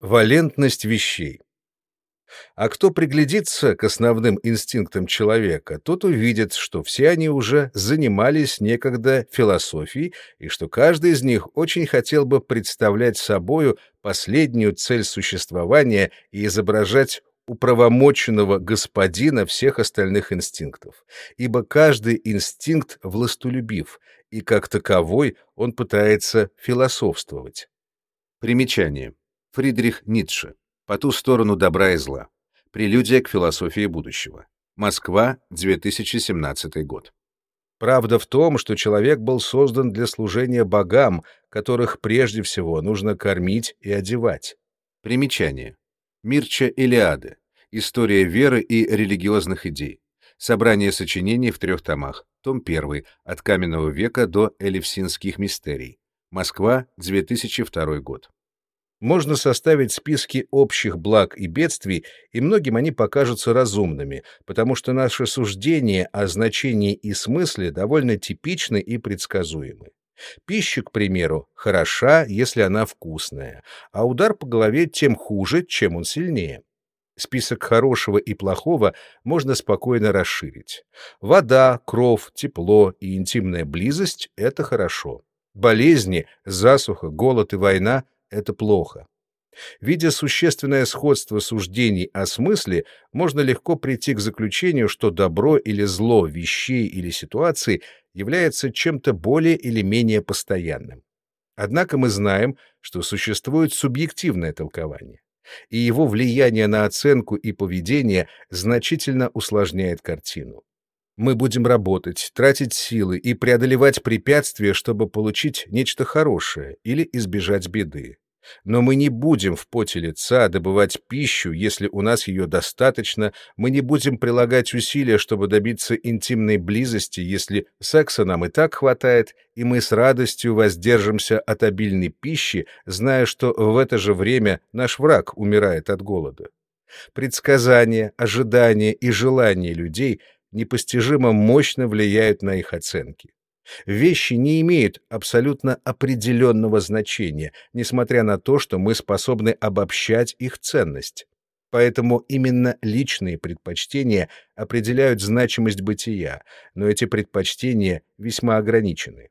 Валентность вещей. А кто приглядится к основным инстинктам человека, тот увидит, что все они уже занимались некогда философией, и что каждый из них очень хотел бы представлять собою последнюю цель существования и изображать управомоченного господина всех остальных инстинктов, ибо каждый инстинкт властолюбив, и как таковой он пытается философствовать. Примечание. Фридрих Ницше. По ту сторону добра и зла. Прелюдия к философии будущего. Москва, 2017 год. Правда в том, что человек был создан для служения богам, которых прежде всего нужно кормить и одевать. Примечание. Мирча Илиады. История веры и религиозных идей. Собрание сочинений в трех томах. Том 1. От каменного века до элевсинских мистерий. Москва, 2002 год. Можно составить списки общих благ и бедствий, и многим они покажутся разумными, потому что наши суждения о значении и смысле довольно типичны и предсказуемы. Пища, к примеру, хороша, если она вкусная, а удар по голове тем хуже, чем он сильнее. Список хорошего и плохого можно спокойно расширить. Вода, кров, тепло и интимная близость — это хорошо. Болезни, засуха, голод и война — это плохо. Видя существенное сходство суждений о смысле, можно легко прийти к заключению, что добро или зло вещей или ситуаций является чем-то более или менее постоянным. Однако мы знаем, что существует субъективное толкование, и его влияние на оценку и поведение значительно усложняет картину. Мы будем работать, тратить силы и преодолевать препятствия, чтобы получить нечто хорошее или избежать беды. Но мы не будем в поте лица добывать пищу, если у нас ее достаточно, мы не будем прилагать усилия, чтобы добиться интимной близости, если секса нам и так хватает, и мы с радостью воздержимся от обильной пищи, зная, что в это же время наш враг умирает от голода. Предсказания, ожидания и желания людей — непостижимо мощно влияют на их оценки. Вещи не имеют абсолютно определенного значения, несмотря на то, что мы способны обобщать их ценность. Поэтому именно личные предпочтения определяют значимость бытия, но эти предпочтения весьма ограничены.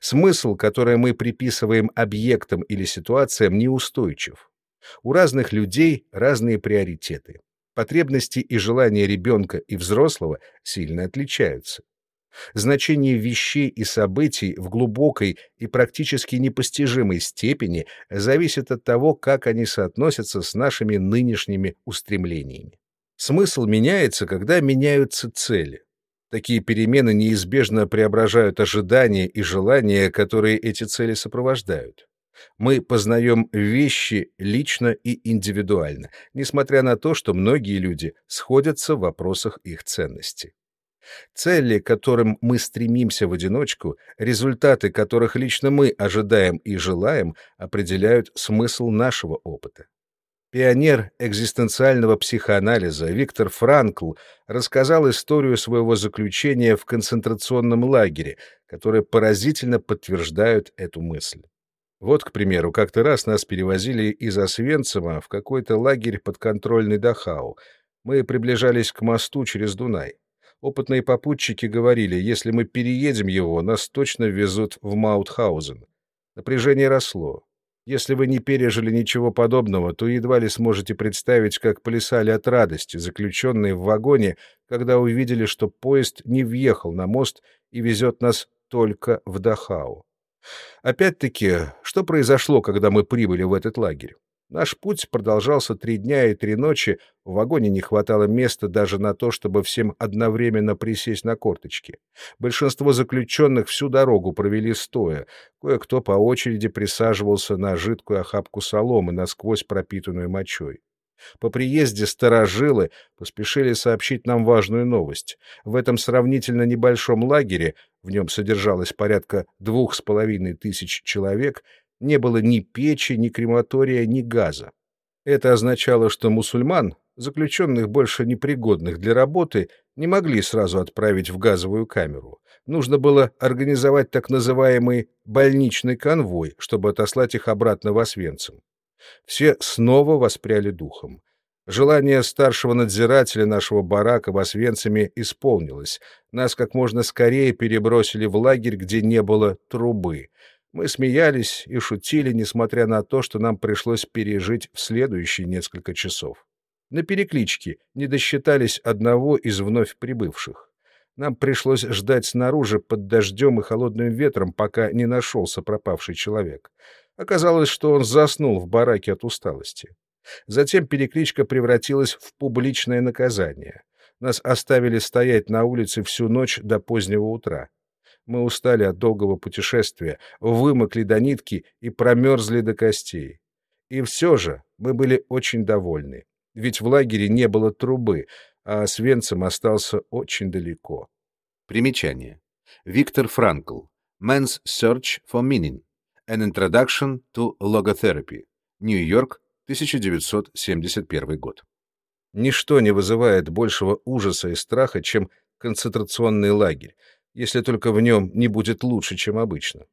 Смысл, который мы приписываем объектам или ситуациям, неустойчив. У разных людей разные приоритеты. Потребности и желания ребенка и взрослого сильно отличаются. Значение вещей и событий в глубокой и практически непостижимой степени зависит от того, как они соотносятся с нашими нынешними устремлениями. Смысл меняется, когда меняются цели. Такие перемены неизбежно преображают ожидания и желания, которые эти цели сопровождают. Мы познаем вещи лично и индивидуально, несмотря на то, что многие люди сходятся в вопросах их ценности. Цели, к которым мы стремимся в одиночку, результаты которых лично мы ожидаем и желаем, определяют смысл нашего опыта. Пионер экзистенциального психоанализа Виктор Франкл рассказал историю своего заключения в концентрационном лагере, которая поразительно подтверждает эту мысль. Вот, к примеру, как-то раз нас перевозили из Освенцима в какой-то лагерь подконтрольный Дахау. Мы приближались к мосту через Дунай. Опытные попутчики говорили, если мы переедем его, нас точно везут в Маутхаузен. Напряжение росло. Если вы не пережили ничего подобного, то едва ли сможете представить, как плясали от радости, заключенные в вагоне, когда увидели, что поезд не въехал на мост и везет нас только в Дахау. Опять-таки, что произошло, когда мы прибыли в этот лагерь? Наш путь продолжался три дня и три ночи, в вагоне не хватало места даже на то, чтобы всем одновременно присесть на корточки. Большинство заключенных всю дорогу провели стоя, кое-кто по очереди присаживался на жидкую охапку соломы, насквозь пропитанную мочой. По приезде старожилы поспешили сообщить нам важную новость. В этом сравнительно небольшом лагере, в нем содержалось порядка двух с половиной тысяч человек, не было ни печи, ни крематория, ни газа. Это означало, что мусульман, заключенных больше непригодных для работы, не могли сразу отправить в газовую камеру. Нужно было организовать так называемый «больничный конвой», чтобы отослать их обратно в Освенцим. Все снова воспряли духом. Желание старшего надзирателя нашего барака в Освенциме исполнилось. Нас как можно скорее перебросили в лагерь, где не было трубы. Мы смеялись и шутили, несмотря на то, что нам пришлось пережить в следующие несколько часов. На перекличке не досчитались одного из вновь прибывших. Нам пришлось ждать снаружи под дождем и холодным ветром, пока не нашелся пропавший человек. Оказалось, что он заснул в бараке от усталости. Затем перекличка превратилась в публичное наказание. Нас оставили стоять на улице всю ночь до позднего утра. Мы устали от долгого путешествия, вымокли до нитки и промерзли до костей. И все же мы были очень довольны, ведь в лагере не было трубы, а с венцем остался очень далеко. Примечание. Виктор Франкл. Man's Search for Meaning. An Introduction to Logotherapy. Нью-Йорк, 1971 год. Ничто не вызывает большего ужаса и страха, чем концентрационный лагерь, если только в нем не будет лучше, чем обычно.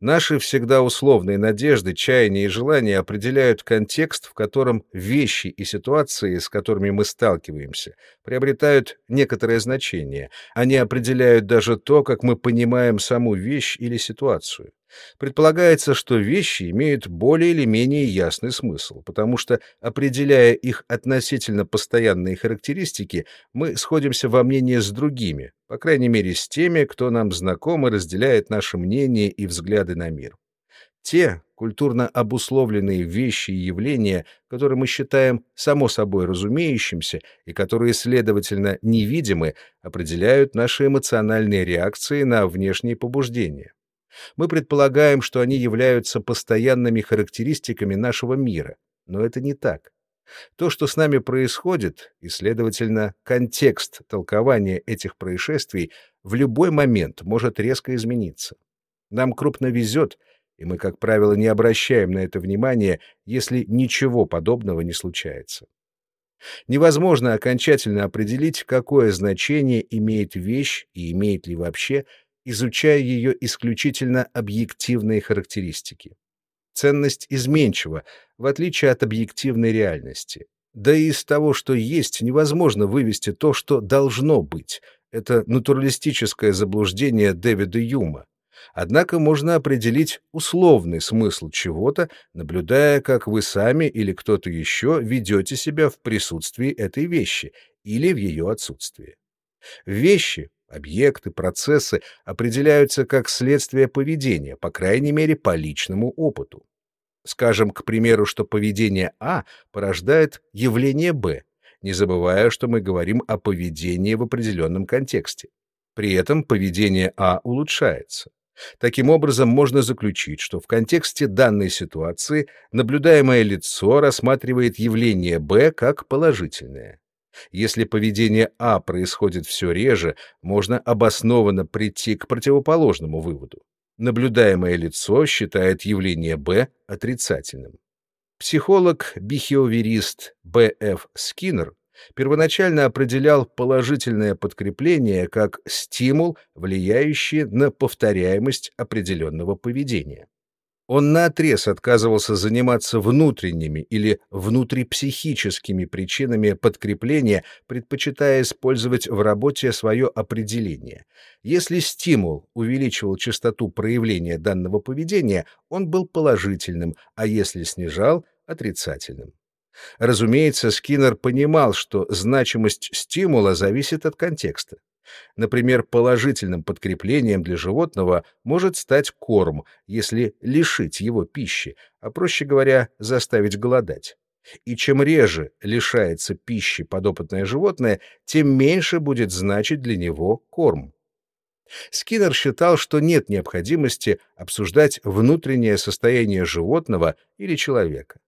Наши всегда условные надежды, чаяния и желания определяют контекст, в котором вещи и ситуации, с которыми мы сталкиваемся, приобретают некоторое значение. Они определяют даже то, как мы понимаем саму вещь или ситуацию. Предполагается, что вещи имеют более или менее ясный смысл, потому что, определяя их относительно постоянные характеристики, мы сходимся во мнении с другими, по крайней мере с теми, кто нам знаком и разделяет наши мнения и взгляды на мир. Те культурно обусловленные вещи и явления, которые мы считаем само собой разумеющимся и которые, следовательно, невидимы, определяют наши эмоциональные реакции на внешние побуждения. Мы предполагаем, что они являются постоянными характеристиками нашего мира, но это не так. То, что с нами происходит, и, следовательно, контекст толкования этих происшествий в любой момент может резко измениться. Нам крупно везет, и мы, как правило, не обращаем на это внимания, если ничего подобного не случается. Невозможно окончательно определить, какое значение имеет вещь и имеет ли вообще изучая ее исключительно объективные характеристики. Ценность изменчива, в отличие от объективной реальности. Да и из того, что есть, невозможно вывести то, что должно быть. Это натуралистическое заблуждение Дэвида Юма. Однако можно определить условный смысл чего-то, наблюдая, как вы сами или кто-то еще ведете себя в присутствии этой вещи или в ее отсутствии. Вещи Объекты, процессы определяются как следствие поведения, по крайней мере, по личному опыту. Скажем, к примеру, что поведение А порождает явление Б, не забывая, что мы говорим о поведении в определенном контексте. При этом поведение А улучшается. Таким образом, можно заключить, что в контексте данной ситуации наблюдаемое лицо рассматривает явление Б как положительное. Если поведение А происходит все реже, можно обоснованно прийти к противоположному выводу. Наблюдаемое лицо считает явление Б отрицательным. Психолог-бихеоверист Б.Ф. Скиннер первоначально определял положительное подкрепление как стимул, влияющий на повторяемость определенного поведения. Он наотрез отказывался заниматься внутренними или внутрипсихическими причинами подкрепления, предпочитая использовать в работе свое определение. Если стимул увеличивал частоту проявления данного поведения, он был положительным, а если снижал — отрицательным. Разумеется, Скиннер понимал, что значимость стимула зависит от контекста. Например, положительным подкреплением для животного может стать корм, если лишить его пищи, а, проще говоря, заставить голодать. И чем реже лишается пищи подопытное животное, тем меньше будет значить для него корм. Скиннер считал, что нет необходимости обсуждать внутреннее состояние животного или человека.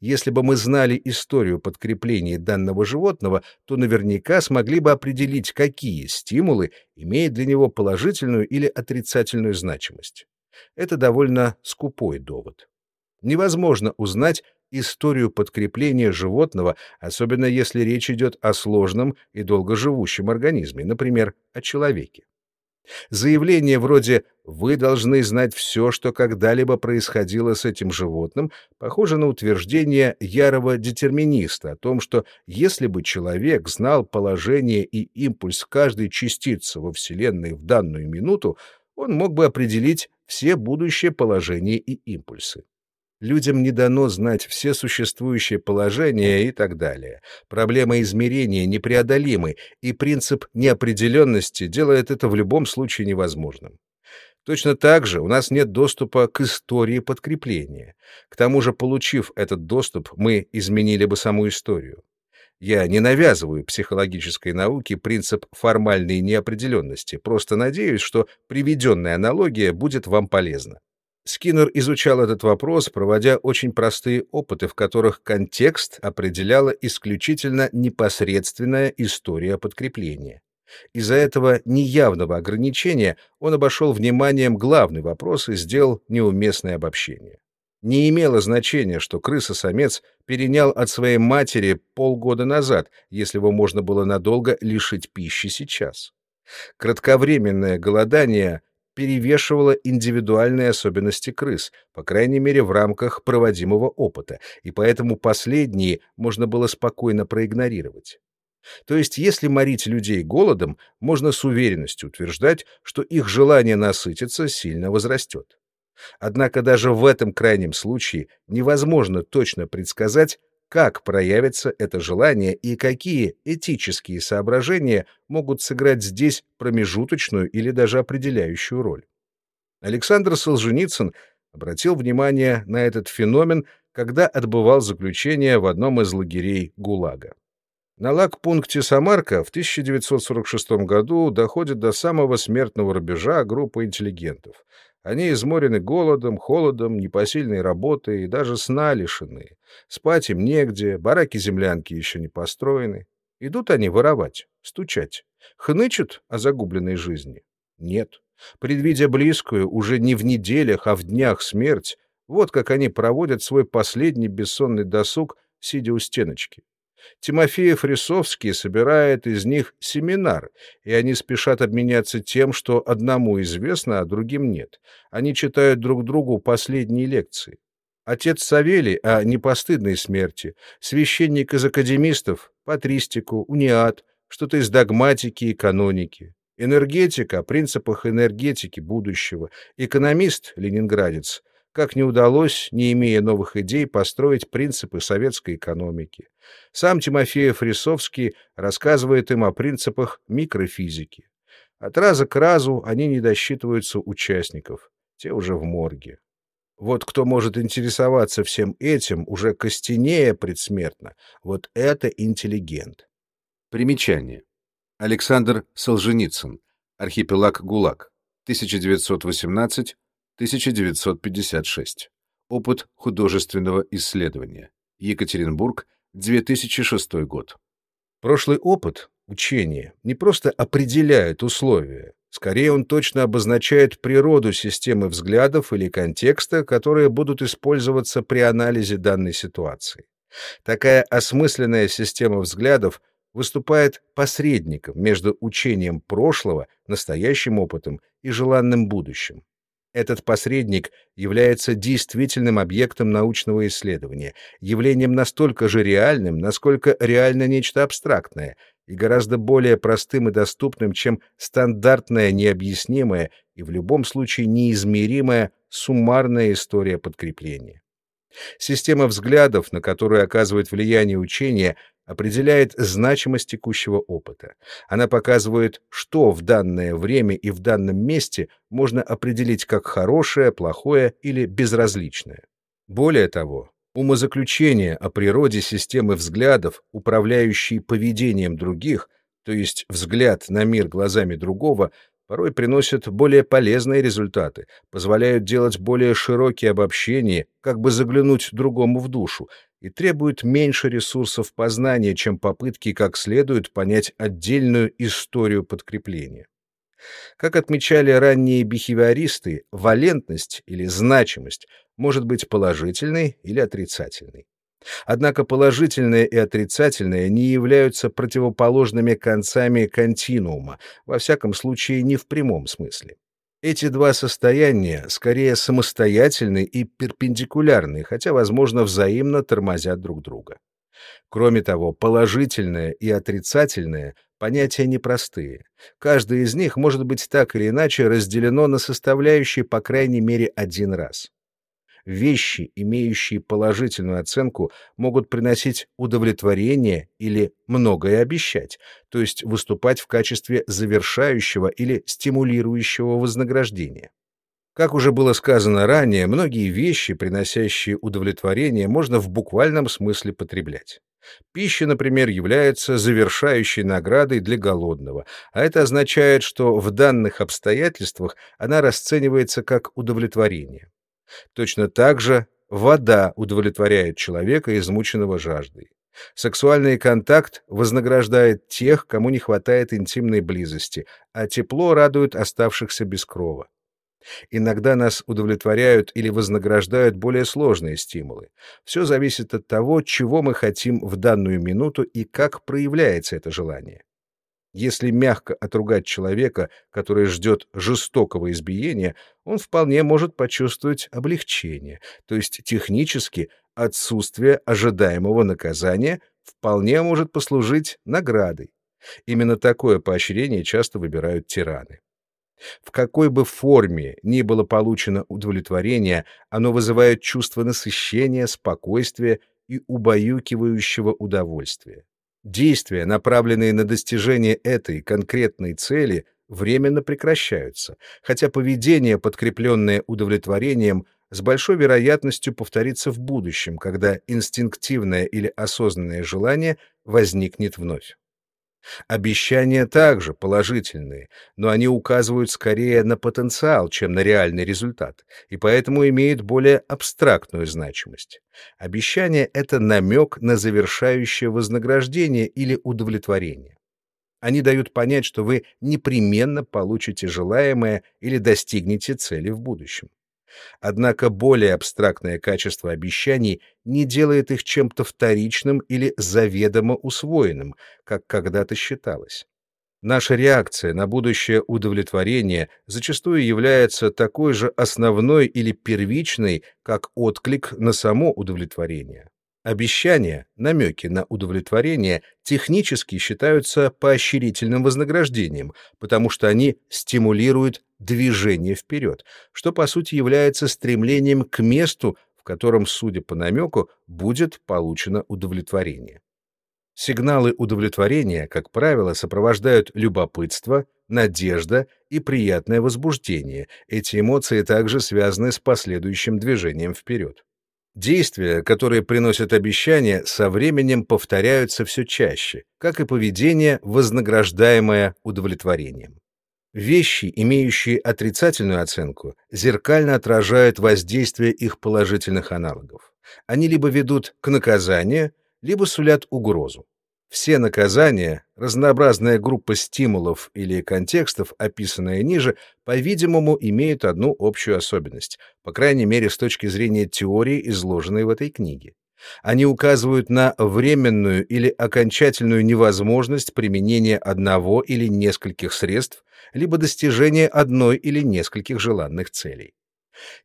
Если бы мы знали историю подкреплений данного животного, то наверняка смогли бы определить, какие стимулы имеют для него положительную или отрицательную значимость. Это довольно скупой довод. Невозможно узнать историю подкрепления животного, особенно если речь идет о сложном и долгоживущем организме, например, о человеке. Заявление вроде «вы должны знать все, что когда-либо происходило с этим животным» похоже на утверждение ярого детерминиста о том, что если бы человек знал положение и импульс каждой частицы во Вселенной в данную минуту, он мог бы определить все будущие положения и импульсы. Людям не дано знать все существующие положения и так далее. Проблема измерения непреодолимы, и принцип неопределенности делает это в любом случае невозможным. Точно так же у нас нет доступа к истории подкрепления. К тому же, получив этот доступ, мы изменили бы саму историю. Я не навязываю психологической науке принцип формальной неопределенности, просто надеюсь, что приведенная аналогия будет вам полезна. Скиннер изучал этот вопрос, проводя очень простые опыты, в которых контекст определяла исключительно непосредственная история подкрепления. Из-за этого неявного ограничения он обошел вниманием главный вопрос и сделал неуместное обобщение. Не имело значения, что крыса-самец перенял от своей матери полгода назад, если его можно было надолго лишить пищи сейчас. Кратковременное голодание перевешивала индивидуальные особенности крыс, по крайней мере в рамках проводимого опыта, и поэтому последние можно было спокойно проигнорировать. То есть, если морить людей голодом, можно с уверенностью утверждать, что их желание насытиться сильно возрастет. Однако даже в этом крайнем случае невозможно точно предсказать, как проявится это желание и какие этические соображения могут сыграть здесь промежуточную или даже определяющую роль. Александр Солженицын обратил внимание на этот феномен, когда отбывал заключение в одном из лагерей ГУЛАГа. На лагпункте Самарка в 1946 году доходит до самого смертного рубежа группа интеллигентов. Они изморены голодом, холодом, непосильной работой и даже сна лишены. Спать им негде, бараки-землянки еще не построены. Идут они воровать, стучать. Хнычут о загубленной жизни? Нет. Предвидя близкую, уже не в неделях, а в днях смерть, вот как они проводят свой последний бессонный досуг, сидя у стеночки. Тимофеев Рисовский собирает из них семинар, и они спешат обменяться тем, что одному известно, а другим нет. Они читают друг другу последние лекции. Отец Савелий о непостыдной смерти, священник из академистов, патристику, униат, что-то из догматики и каноники. Энергетика о принципах энергетики будущего, экономист, ленинградец, как не удалось, не имея новых идей, построить принципы советской экономики. Сам Тимофеев Рисовский рассказывает им о принципах микрофизики. От раза к разу они не досчитываются участников, те уже в морге. Вот кто может интересоваться всем этим, уже костенея предсмертно, вот это интеллигент. Примечание. Александр Солженицын. Архипелаг ГУЛАГ. 1918 1956. Опыт художественного исследования. Екатеринбург, 2006 год. Прошлый опыт, учение, не просто определяет условия, скорее он точно обозначает природу системы взглядов или контекста, которые будут использоваться при анализе данной ситуации. Такая осмысленная система взглядов выступает посредником между учением прошлого, настоящим опытом и желанным будущим. Этот посредник является действительным объектом научного исследования, явлением настолько же реальным, насколько реально нечто абстрактное, и гораздо более простым и доступным, чем стандартная, необъяснимая и в любом случае неизмеримая суммарная история подкрепления. Система взглядов, на которую оказывает влияние учение, определяет значимость текущего опыта. Она показывает, что в данное время и в данном месте можно определить как хорошее, плохое или безразличное. Более того, умозаключение о природе системы взглядов, управляющей поведением других, то есть взгляд на мир глазами другого, порой приносят более полезные результаты, позволяют делать более широкие обобщения, как бы заглянуть другому в душу, и требуют меньше ресурсов познания, чем попытки как следует понять отдельную историю подкрепления. Как отмечали ранние бихевиористы, валентность или значимость может быть положительной или отрицательной. Однако положительное и отрицательное не являются противоположными концами континуума, во всяком случае не в прямом смысле. Эти два состояния скорее самостоятельны и перпендикулярны, хотя, возможно, взаимно тормозят друг друга. Кроме того, положительное и отрицательное — понятия непростые. Каждое из них может быть так или иначе разделено на составляющие по крайней мере один раз. Вещи, имеющие положительную оценку, могут приносить удовлетворение или многое обещать, то есть выступать в качестве завершающего или стимулирующего вознаграждения. Как уже было сказано ранее, многие вещи, приносящие удовлетворение, можно в буквальном смысле потреблять. Пища, например, является завершающей наградой для голодного, а это означает, что в данных обстоятельствах она расценивается как удовлетворение. Точно так же вода удовлетворяет человека, измученного жаждой. Сексуальный контакт вознаграждает тех, кому не хватает интимной близости, а тепло радует оставшихся без крова. Иногда нас удовлетворяют или вознаграждают более сложные стимулы. Все зависит от того, чего мы хотим в данную минуту и как проявляется это желание. Если мягко отругать человека, который ждет жестокого избиения, он вполне может почувствовать облегчение, то есть технически отсутствие ожидаемого наказания вполне может послужить наградой. Именно такое поощрение часто выбирают тираны. В какой бы форме ни было получено удовлетворение, оно вызывает чувство насыщения, спокойствия и убаюкивающего удовольствия. Действия, направленные на достижение этой конкретной цели, временно прекращаются, хотя поведение, подкрепленное удовлетворением, с большой вероятностью повторится в будущем, когда инстинктивное или осознанное желание возникнет вновь. Обещания также положительные, но они указывают скорее на потенциал, чем на реальный результат, и поэтому имеют более абстрактную значимость. Обещание — это намек на завершающее вознаграждение или удовлетворение. Они дают понять, что вы непременно получите желаемое или достигнете цели в будущем. Однако более абстрактное качество обещаний не делает их чем-то вторичным или заведомо усвоенным, как когда-то считалось. Наша реакция на будущее удовлетворение зачастую является такой же основной или первичной, как отклик на само удовлетворение. Обещания, намеки на удовлетворение технически считаются поощрительным вознаграждением, потому что они стимулируют движение вперед, что по сути является стремлением к месту, в котором, судя по намеку, будет получено удовлетворение. Сигналы удовлетворения, как правило, сопровождают любопытство, надежда и приятное возбуждение. Эти эмоции также связаны с последующим движением вперед. Действия, которые приносят обещания, со временем повторяются все чаще, как и поведение, вознаграждаемое удовлетворением. Вещи, имеющие отрицательную оценку, зеркально отражают воздействие их положительных аналогов. Они либо ведут к наказанию, либо сулят угрозу. Все наказания, разнообразная группа стимулов или контекстов, описанная ниже, по-видимому, имеют одну общую особенность, по крайней мере с точки зрения теории, изложенной в этой книге. Они указывают на временную или окончательную невозможность применения одного или нескольких средств, либо достижения одной или нескольких желанных целей.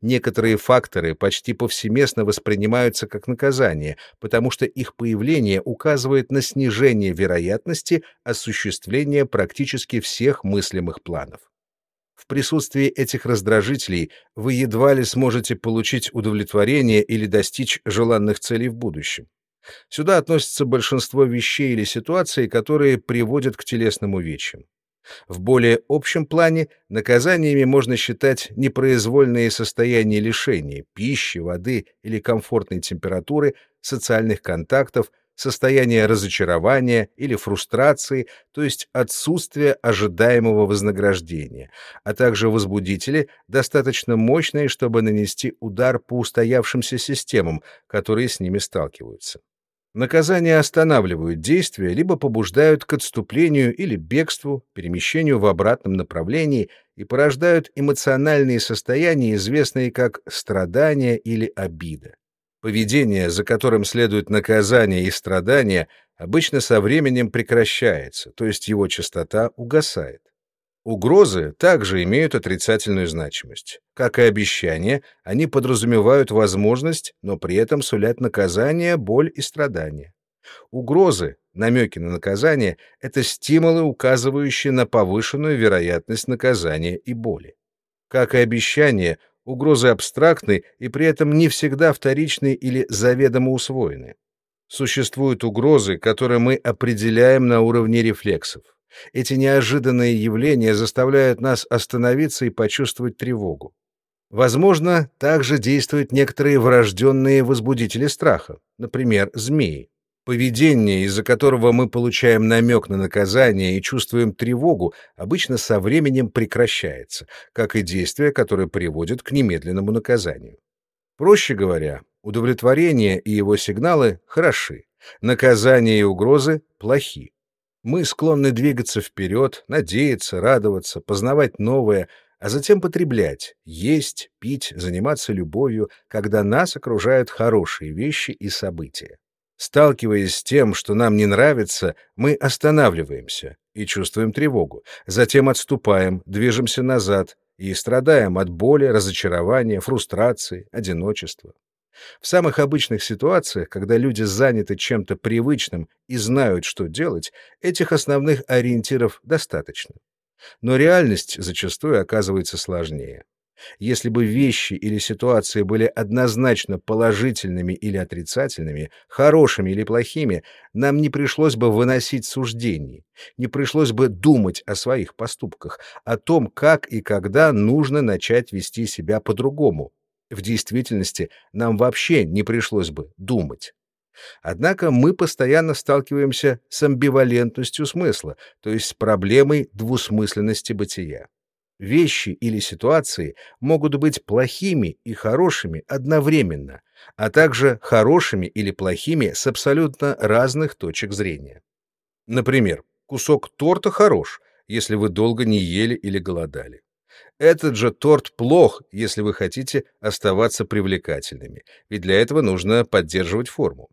Некоторые факторы почти повсеместно воспринимаются как наказание, потому что их появление указывает на снижение вероятности осуществления практически всех мыслимых планов. В присутствии этих раздражителей вы едва ли сможете получить удовлетворение или достичь желанных целей в будущем. Сюда относится большинство вещей или ситуаций, которые приводят к телесным увечьям. В более общем плане наказаниями можно считать непроизвольные состояния лишения пищи, воды или комфортной температуры, социальных контактов, состояние разочарования или фрустрации, то есть отсутствие ожидаемого вознаграждения, а также возбудители, достаточно мощные, чтобы нанести удар по устоявшимся системам, которые с ними сталкиваются. Наказания останавливают действие, либо побуждают к отступлению или бегству, перемещению в обратном направлении и порождают эмоциональные состояния, известные как страдания или обида. Поведение, за которым следует наказание и страдания, обычно со временем прекращается, то есть его частота угасает. Угрозы также имеют отрицательную значимость. Как и обещания, они подразумевают возможность, но при этом сулят наказание, боль и страдания. Угрозы, намеки на наказание — это стимулы, указывающие на повышенную вероятность наказания и боли. Как и обещания, угрозы абстрактны и при этом не всегда вторичны или заведомо усвоены. Существуют угрозы, которые мы определяем на уровне рефлексов. Эти неожиданные явления заставляют нас остановиться и почувствовать тревогу. Возможно, также действуют некоторые врожденные возбудители страха, например, змеи. Поведение, из-за которого мы получаем намек на наказание и чувствуем тревогу, обычно со временем прекращается, как и действия, которые приводят к немедленному наказанию. Проще говоря, удовлетворение и его сигналы хороши, наказание и угрозы плохи. Мы склонны двигаться вперед, надеяться, радоваться, познавать новое, а затем потреблять, есть, пить, заниматься любовью, когда нас окружают хорошие вещи и события. Сталкиваясь с тем, что нам не нравится, мы останавливаемся и чувствуем тревогу, затем отступаем, движемся назад и страдаем от боли, разочарования, фрустрации, одиночества. В самых обычных ситуациях, когда люди заняты чем-то привычным и знают, что делать, этих основных ориентиров достаточно. Но реальность зачастую оказывается сложнее. Если бы вещи или ситуации были однозначно положительными или отрицательными, хорошими или плохими, нам не пришлось бы выносить суждений, не пришлось бы думать о своих поступках, о том, как и когда нужно начать вести себя по-другому, в действительности нам вообще не пришлось бы думать. Однако мы постоянно сталкиваемся с амбивалентностью смысла, то есть с проблемой двусмысленности бытия. Вещи или ситуации могут быть плохими и хорошими одновременно, а также хорошими или плохими с абсолютно разных точек зрения. Например, кусок торта хорош, если вы долго не ели или голодали. Этот же торт плох, если вы хотите оставаться привлекательными, ведь для этого нужно поддерживать форму.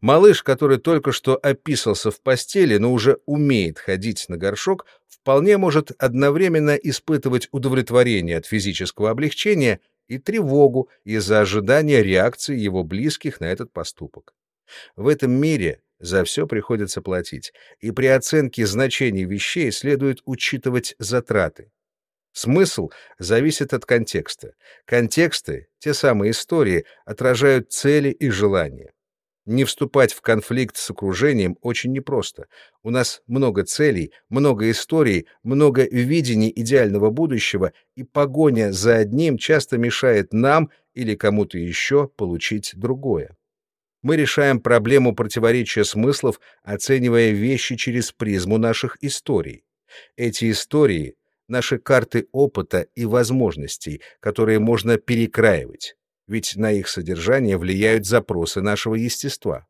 Малыш, который только что описался в постели, но уже умеет ходить на горшок, вполне может одновременно испытывать удовлетворение от физического облегчения и тревогу из-за ожидания реакции его близких на этот поступок. В этом мире за все приходится платить, и при оценке значений вещей следует учитывать затраты. Смысл зависит от контекста. Контексты, те самые истории, отражают цели и желания. Не вступать в конфликт с окружением очень непросто. У нас много целей, много историй, много видений идеального будущего, и погоня за одним часто мешает нам или кому-то еще получить другое. Мы решаем проблему противоречия смыслов, оценивая вещи через призму наших историй. Эти истории наши карты опыта и возможностей, которые можно перекраивать, ведь на их содержание влияют запросы нашего естества.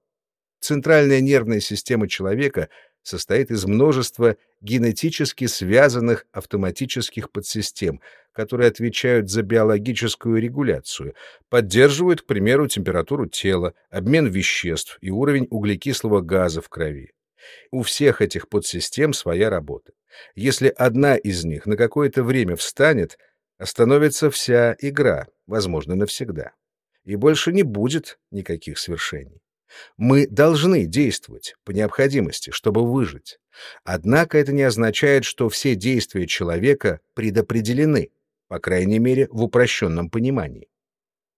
Центральная нервная система человека состоит из множества генетически связанных автоматических подсистем, которые отвечают за биологическую регуляцию, поддерживают, к примеру, температуру тела, обмен веществ и уровень углекислого газа в крови. У всех этих подсистем своя работа. Если одна из них на какое-то время встанет, остановится вся игра, возможно, навсегда. И больше не будет никаких свершений. Мы должны действовать по необходимости, чтобы выжить. Однако это не означает, что все действия человека предопределены, по крайней мере, в упрощенном понимании.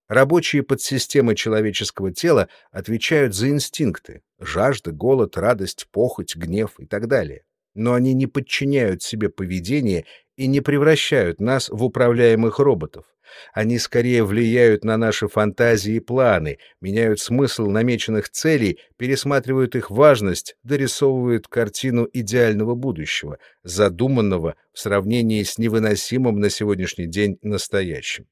Рабочие подсистемы человеческого тела отвечают за инстинкты — жажда, голод, радость, похоть, гнев и так далее но они не подчиняют себе поведение и не превращают нас в управляемых роботов. Они скорее влияют на наши фантазии и планы, меняют смысл намеченных целей, пересматривают их важность, дорисовывают картину идеального будущего, задуманного в сравнении с невыносимым на сегодняшний день настоящим.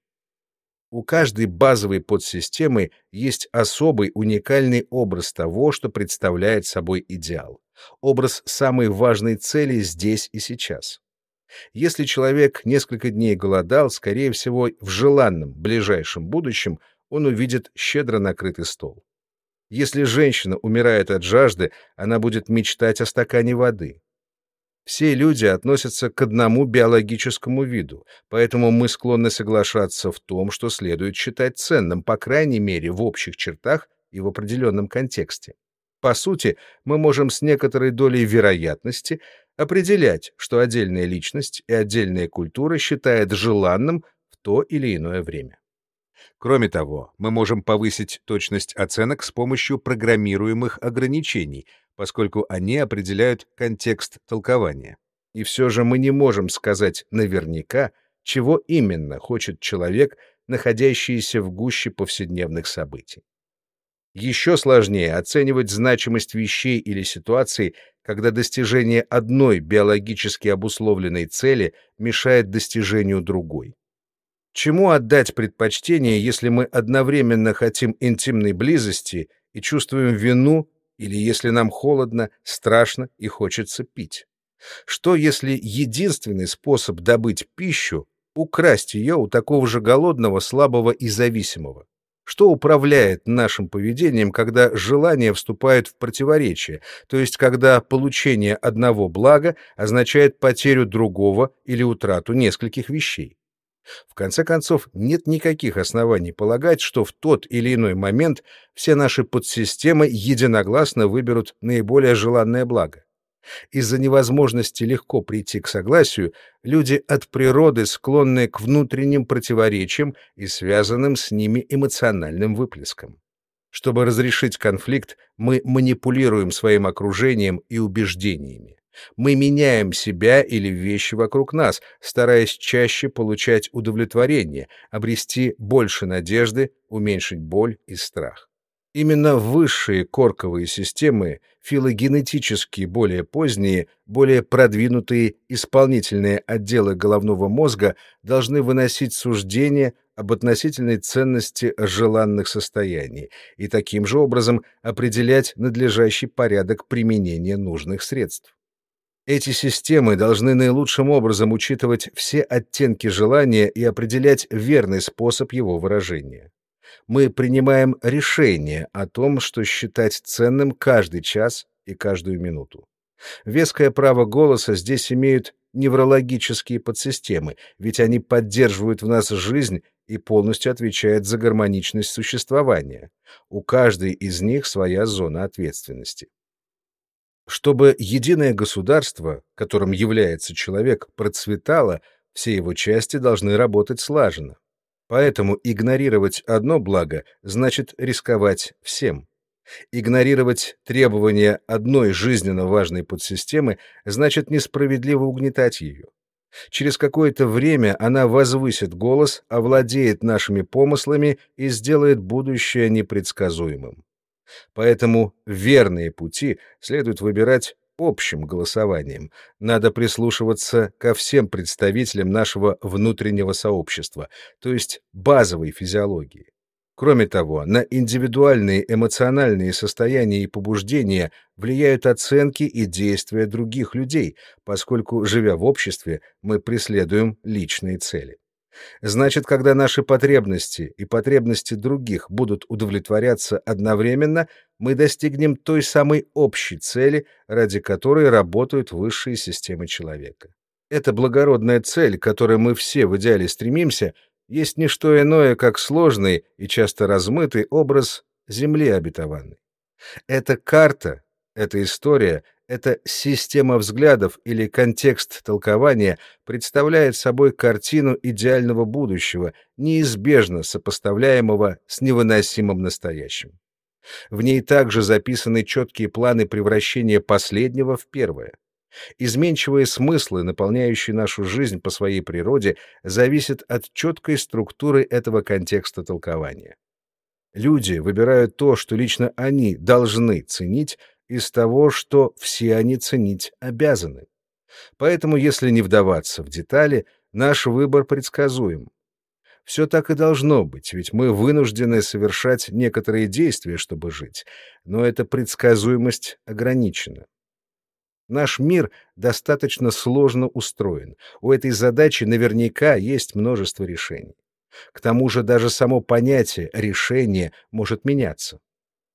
У каждой базовой подсистемы есть особый уникальный образ того, что представляет собой идеал образ самой важной цели здесь и сейчас. Если человек несколько дней голодал, скорее всего, в желанном ближайшем будущем он увидит щедро накрытый стол. Если женщина умирает от жажды, она будет мечтать о стакане воды. Все люди относятся к одному биологическому виду, поэтому мы склонны соглашаться в том, что следует считать ценным, по крайней мере, в общих чертах и в определенном контексте. По сути, мы можем с некоторой долей вероятности определять, что отдельная личность и отдельная культура считает желанным в то или иное время. Кроме того, мы можем повысить точность оценок с помощью программируемых ограничений, поскольку они определяют контекст толкования. И все же мы не можем сказать наверняка, чего именно хочет человек, находящийся в гуще повседневных событий. Еще сложнее оценивать значимость вещей или ситуаций, когда достижение одной биологически обусловленной цели мешает достижению другой. Чему отдать предпочтение, если мы одновременно хотим интимной близости и чувствуем вину, или если нам холодно, страшно и хочется пить? Что, если единственный способ добыть пищу — украсть ее у такого же голодного, слабого и зависимого? Что управляет нашим поведением, когда желание вступает в противоречие, то есть когда получение одного блага означает потерю другого или утрату нескольких вещей? В конце концов, нет никаких оснований полагать, что в тот или иной момент все наши подсистемы единогласно выберут наиболее желанное благо. Из-за невозможности легко прийти к согласию, люди от природы склонны к внутренним противоречиям и связанным с ними эмоциональным выплескам. Чтобы разрешить конфликт, мы манипулируем своим окружением и убеждениями. Мы меняем себя или вещи вокруг нас, стараясь чаще получать удовлетворение, обрести больше надежды, уменьшить боль и страх. Именно высшие корковые системы, филогенетически более поздние, более продвинутые исполнительные отделы головного мозга должны выносить суждения об относительной ценности желанных состояний и таким же образом определять надлежащий порядок применения нужных средств. Эти системы должны наилучшим образом учитывать все оттенки желания и определять верный способ его выражения мы принимаем решение о том, что считать ценным каждый час и каждую минуту. Веское право голоса здесь имеют неврологические подсистемы, ведь они поддерживают в нас жизнь и полностью отвечают за гармоничность существования. У каждой из них своя зона ответственности. Чтобы единое государство, которым является человек, процветало, все его части должны работать слаженно. Поэтому игнорировать одно благо значит рисковать всем. Игнорировать требования одной жизненно важной подсистемы значит несправедливо угнетать ее. Через какое-то время она возвысит голос, овладеет нашими помыслами и сделает будущее непредсказуемым. Поэтому верные пути следует выбирать общим голосованием. Надо прислушиваться ко всем представителям нашего внутреннего сообщества, то есть базовой физиологии. Кроме того, на индивидуальные эмоциональные состояния и побуждения влияют оценки и действия других людей, поскольку, живя в обществе, мы преследуем личные цели. Значит, когда наши потребности и потребности других будут удовлетворяться одновременно, мы достигнем той самой общей цели, ради которой работают высшие системы человека. Эта благородная цель, к которой мы все в идеале стремимся, есть не что иное, как сложный и часто размытый образ Земли обетованной. Эта карта, эта история — эта система взглядов или контекст толкования представляет собой картину идеального будущего, неизбежно сопоставляемого с невыносимым настоящим. В ней также записаны четкие планы превращения последнего в первое. Изменчивые смыслы, наполняющие нашу жизнь по своей природе, зависят от четкой структуры этого контекста толкования. Люди выбирают то, что лично они должны ценить, из того, что все они ценить обязаны. Поэтому, если не вдаваться в детали, наш выбор предсказуем. Все так и должно быть, ведь мы вынуждены совершать некоторые действия, чтобы жить, но эта предсказуемость ограничена. Наш мир достаточно сложно устроен. У этой задачи наверняка есть множество решений. К тому же даже само понятие «решение» может меняться.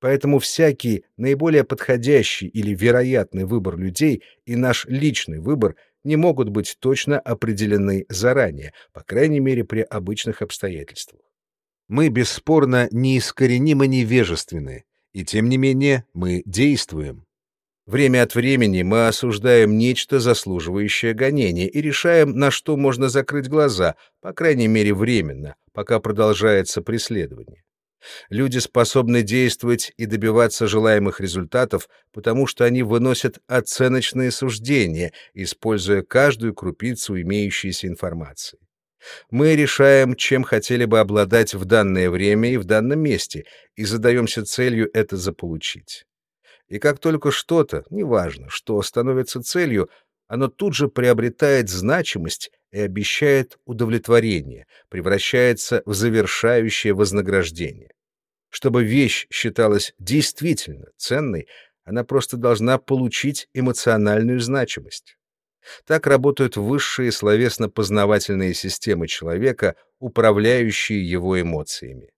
Поэтому всякий наиболее подходящий или вероятный выбор людей и наш личный выбор не могут быть точно определены заранее, по крайней мере при обычных обстоятельствах. Мы бесспорно неискоренимо невежественны, и тем не менее мы действуем. Время от времени мы осуждаем нечто, заслуживающее гонения, и решаем, на что можно закрыть глаза, по крайней мере временно, пока продолжается преследование. Люди способны действовать и добиваться желаемых результатов, потому что они выносят оценочные суждения, используя каждую крупицу имеющейся информации. Мы решаем, чем хотели бы обладать в данное время и в данном месте, и задаемся целью это заполучить. И как только что-то, неважно, что становится целью, оно тут же приобретает значимость и обещает удовлетворение, превращается в завершающее вознаграждение. Чтобы вещь считалась действительно ценной, она просто должна получить эмоциональную значимость. Так работают высшие словесно-познавательные системы человека, управляющие его эмоциями.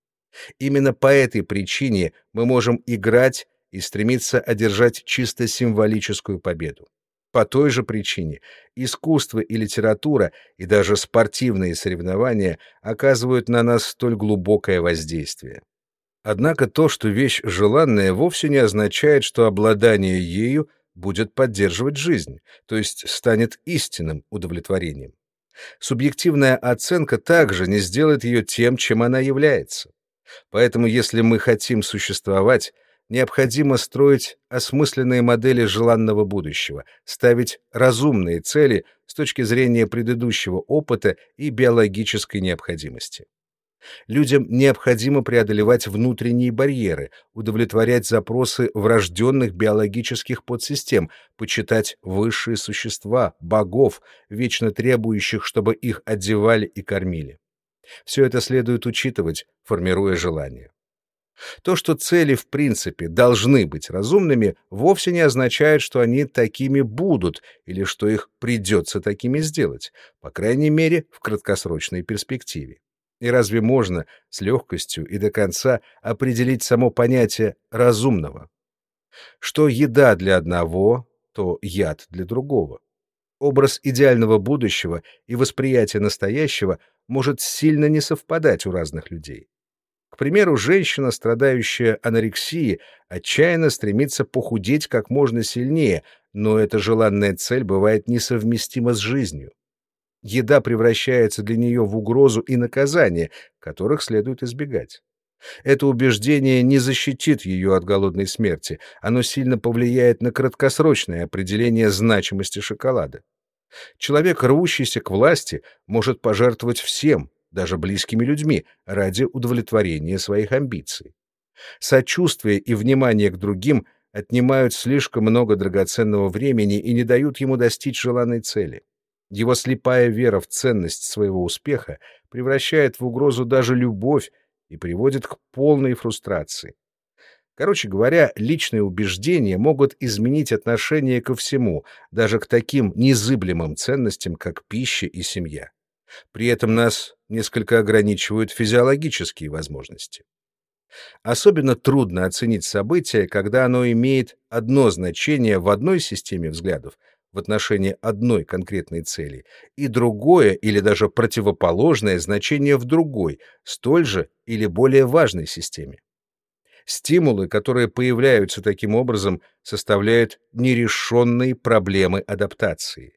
Именно по этой причине мы можем играть и стремиться одержать чисто символическую победу. По той же причине искусство и литература, и даже спортивные соревнования оказывают на нас столь глубокое воздействие. Однако то, что вещь желанная, вовсе не означает, что обладание ею будет поддерживать жизнь, то есть станет истинным удовлетворением. Субъективная оценка также не сделает ее тем, чем она является. Поэтому если мы хотим существовать, необходимо строить осмысленные модели желанного будущего, ставить разумные цели с точки зрения предыдущего опыта и биологической необходимости. Людям необходимо преодолевать внутренние барьеры, удовлетворять запросы врожденных биологических подсистем, почитать высшие существа, богов, вечно требующих, чтобы их одевали и кормили. Все это следует учитывать, формируя желание. То, что цели в принципе должны быть разумными, вовсе не означает, что они такими будут или что их придется такими сделать, по крайней мере, в краткосрочной перспективе. И разве можно с легкостью и до конца определить само понятие «разумного»? Что еда для одного, то яд для другого. Образ идеального будущего и восприятие настоящего может сильно не совпадать у разных людей. К примеру, женщина, страдающая анорексией, отчаянно стремится похудеть как можно сильнее, но эта желанная цель бывает несовместима с жизнью. Еда превращается для нее в угрозу и наказание, которых следует избегать. Это убеждение не защитит ее от голодной смерти, оно сильно повлияет на краткосрочное определение значимости шоколада. Человек, рвущийся к власти, может пожертвовать всем, даже близкими людьми, ради удовлетворения своих амбиций. Сочувствие и внимание к другим отнимают слишком много драгоценного времени и не дают ему достичь желанной цели. Его слепая вера в ценность своего успеха превращает в угрозу даже любовь и приводит к полной фрустрации. Короче говоря, личные убеждения могут изменить отношение ко всему, даже к таким незыблемым ценностям, как пища и семья. При этом нас несколько ограничивают физиологические возможности. Особенно трудно оценить событие, когда оно имеет одно значение в одной системе взглядов в отношении одной конкретной цели и другое или даже противоположное значение в другой, столь же или более важной системе. Стимулы, которые появляются таким образом, составляют нерешенные проблемы адаптации.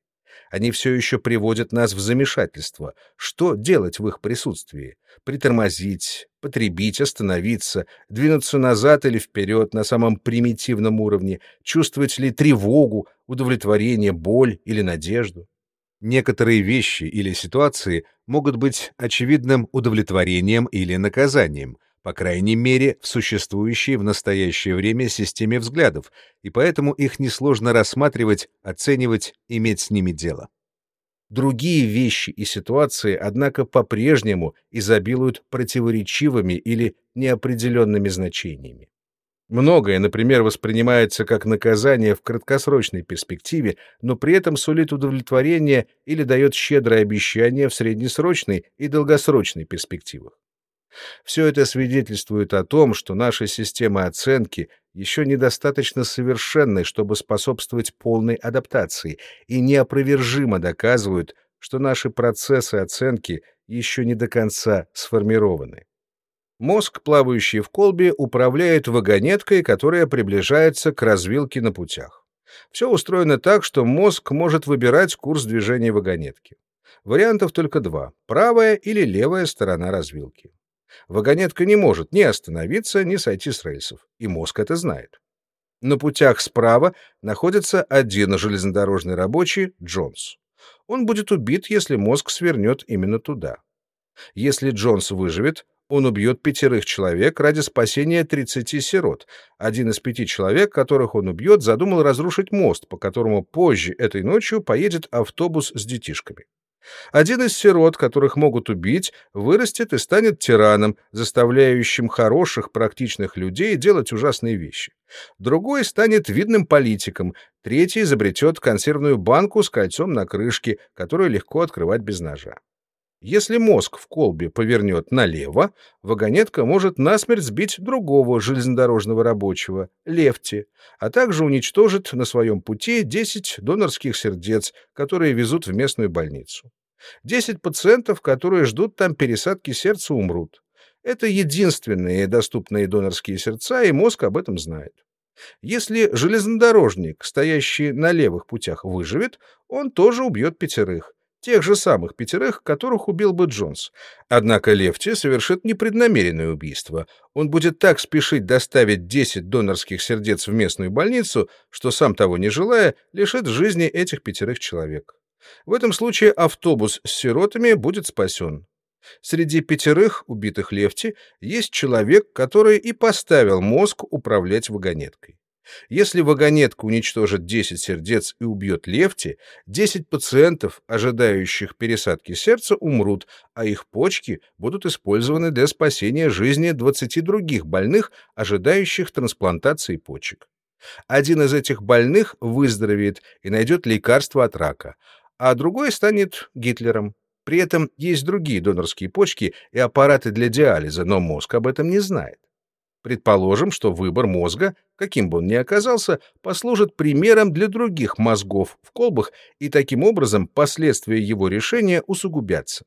Они все еще приводят нас в замешательство. Что делать в их присутствии? Притормозить, потребить, остановиться, двинуться назад или вперед на самом примитивном уровне, чувствовать ли тревогу, удовлетворение, боль или надежду? Некоторые вещи или ситуации могут быть очевидным удовлетворением или наказанием, по крайней мере, в существующей в настоящее время системе взглядов, и поэтому их несложно рассматривать, оценивать, иметь с ними дело. Другие вещи и ситуации, однако, по-прежнему изобилуют противоречивыми или неопределенными значениями. Многое, например, воспринимается как наказание в краткосрочной перспективе, но при этом сулит удовлетворение или дает щедрое обещание в среднесрочной и долгосрочной перспективах. Все это свидетельствует о том, что наша система оценки еще недостаточно совершенной, чтобы способствовать полной адаптации, и неопровержимо доказывают, что наши процессы оценки еще не до конца сформированы. Мозг, плавающий в колбе, управляет вагонеткой, которая приближается к развилке на путях. Все устроено так, что мозг может выбирать курс движения вагонетки. Вариантов только два — правая или левая сторона развилки. Вагонетка не может ни остановиться, ни сойти с рельсов, и мозг это знает. На путях справа находится один железнодорожный рабочий, Джонс. Он будет убит, если мозг свернет именно туда. Если Джонс выживет, он убьет пятерых человек ради спасения 30 сирот. Один из пяти человек, которых он убьет, задумал разрушить мост, по которому позже этой ночью поедет автобус с детишками. Один из сирот, которых могут убить, вырастет и станет тираном, заставляющим хороших, практичных людей делать ужасные вещи. Другой станет видным политиком, третий изобретет консервную банку с кольцом на крышке, которую легко открывать без ножа. Если мозг в колбе повернет налево, вагонетка может насмерть сбить другого железнодорожного рабочего, Лефти, а также уничтожит на своем пути 10 донорских сердец, которые везут в местную больницу. 10 пациентов, которые ждут там пересадки сердца, умрут. Это единственные доступные донорские сердца, и мозг об этом знает. Если железнодорожник, стоящий на левых путях, выживет, он тоже убьет пятерых тех же самых пятерых, которых убил бы Джонс. Однако Лефти совершит непреднамеренное убийство. Он будет так спешить доставить 10 донорских сердец в местную больницу, что, сам того не желая, лишит жизни этих пятерых человек. В этом случае автобус с сиротами будет спасен. Среди пятерых убитых Лефти есть человек, который и поставил мозг управлять вагонеткой. Если вагонетка уничтожит 10 сердец и убьет Лефти, 10 пациентов, ожидающих пересадки сердца, умрут, а их почки будут использованы для спасения жизни 20 других больных, ожидающих трансплантации почек. Один из этих больных выздоровеет и найдет лекарство от рака, а другой станет Гитлером. При этом есть другие донорские почки и аппараты для диализа, но мозг об этом не знает. Предположим, что выбор мозга, каким бы он ни оказался, послужит примером для других мозгов в колбах, и таким образом последствия его решения усугубятся.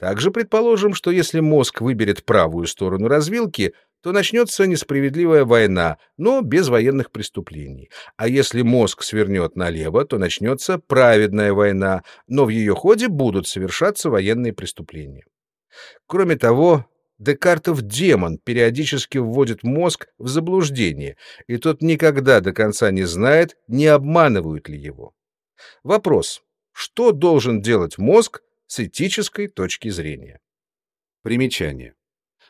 Также предположим, что если мозг выберет правую сторону развилки, то начнется несправедливая война, но без военных преступлений. А если мозг свернет налево, то начнется праведная война, но в ее ходе будут совершаться военные преступления. Кроме того, Декартов демон периодически вводит мозг в заблуждение, и тот никогда до конца не знает, не обманывают ли его. Вопрос. Что должен делать мозг с этической точки зрения? Примечание.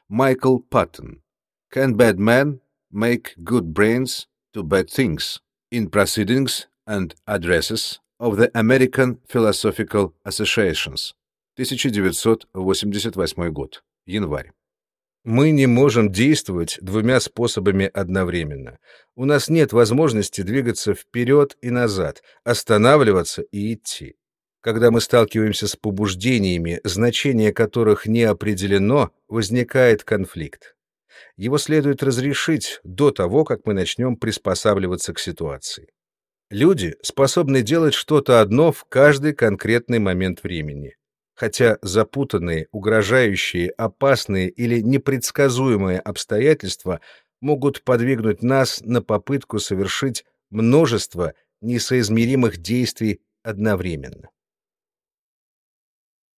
Майкл Паттон. Can bad men make good brains to bad things? In Proceedings and Addresses of the American Philosophical Associations. 1988 год. Январь. Мы не можем действовать двумя способами одновременно. У нас нет возможности двигаться вперед и назад, останавливаться и идти. Когда мы сталкиваемся с побуждениями, значение которых не определено, возникает конфликт. Его следует разрешить до того, как мы начнем приспосабливаться к ситуации. Люди способны делать что-то одно в каждый конкретный момент времени хотя запутанные, угрожающие, опасные или непредсказуемые обстоятельства могут подвигнуть нас на попытку совершить множество несоизмеримых действий одновременно.